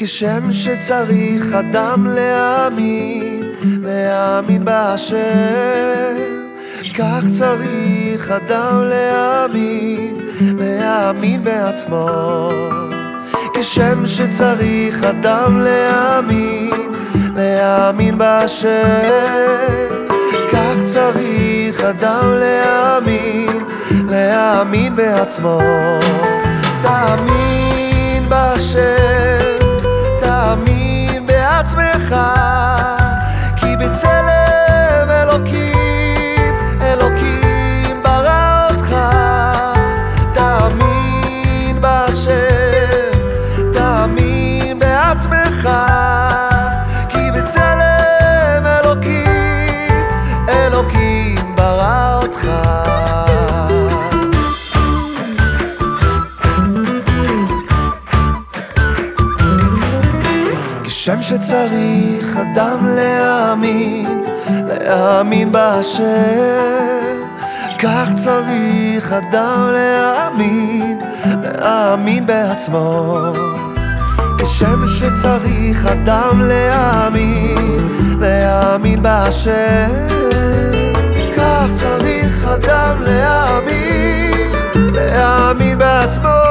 כשם שצריך אדם להאמין, להאמין באשר. כך צריך אדם להאמין, להאמין בעצמו. כשם שצריך אדם להאמין, להאמין באשר. כך צריך אדם להאמין, להאמין בעצמו. תאמין כשם שצריך אדם להאמין, להאמין באשר, כך צריך אדם להאמין, להאמין בעצמו. כשם שצריך אדם להאמין, להאמין באשר, כך צריך אדם להאמין, להאמין בעצמו.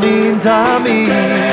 תאמין באשר, תאמין, תאמין,